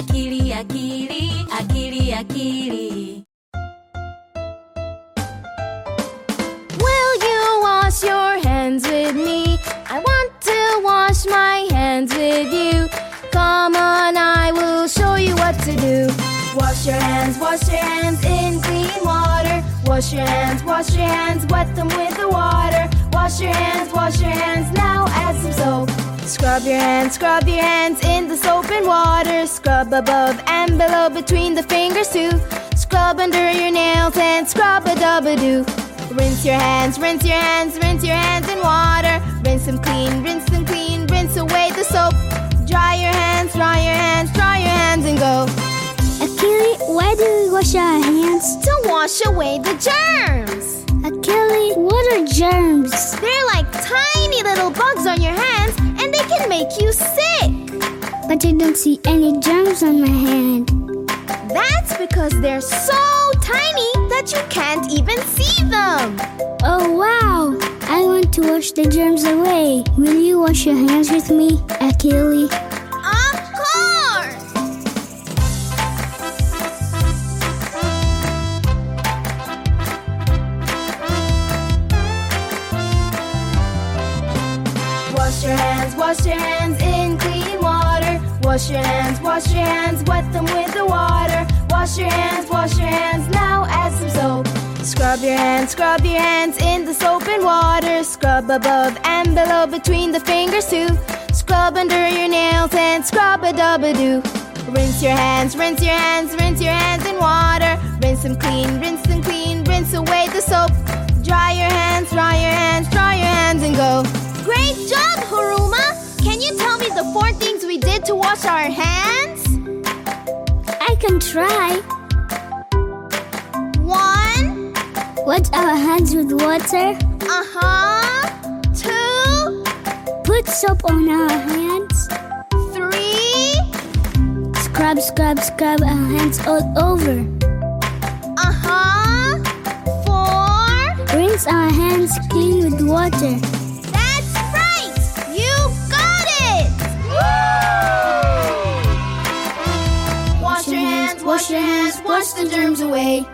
akili akili akili akili Will you wash your hands with me? I want to wash my hands with you. Come on, I will show you what to do. Wash your hands, wash your hands in clean water. Wash your hands, wash your hands, wet them with the water. Wash your hands, wash your hands, now. Scrub your hands, scrub your hands in the soap and water. Scrub above and below between the fingers too. Scrub under your nails and scrub a dub a doo. Rinse your hands, rinse your hands, rinse your hands in water. Rinse them clean, rinse them clean, rinse away the soap. Dry your hands, dry your hands, dry your hands and go. Akili, why do we wash our hands? To wash away the germs. Akili, what are germs? They're like tiny little bugs on your hands and they can make you sick. But I don't see any germs on my hand. That's because they're so tiny that you can't even see them. Oh wow! I want to wash the germs away. Will you wash your hands with me, Akili? Your hands, wash your hands in clean water. Wash your hands, wash your hands, wet them with the water. Wash your hands, wash your hands, now add some soap. Scrub your hands, scrub your hands in the soap and water. Scrub above and below between the fingers too. Scrub under your nails and scrub a dub a doo. Rinse your hands, rinse your hands, rinse your hands in water. Rinse them clean, rinse them clean, rinse away the soap. To wash our hands? I can try. One, Wash our hands with water. uh huh. Two, Put soap on our hands. three, Scrub, scrub, scrub our hands all over. uh huh. Four. Rinse our hands clean with water. Hands, wash the germs away.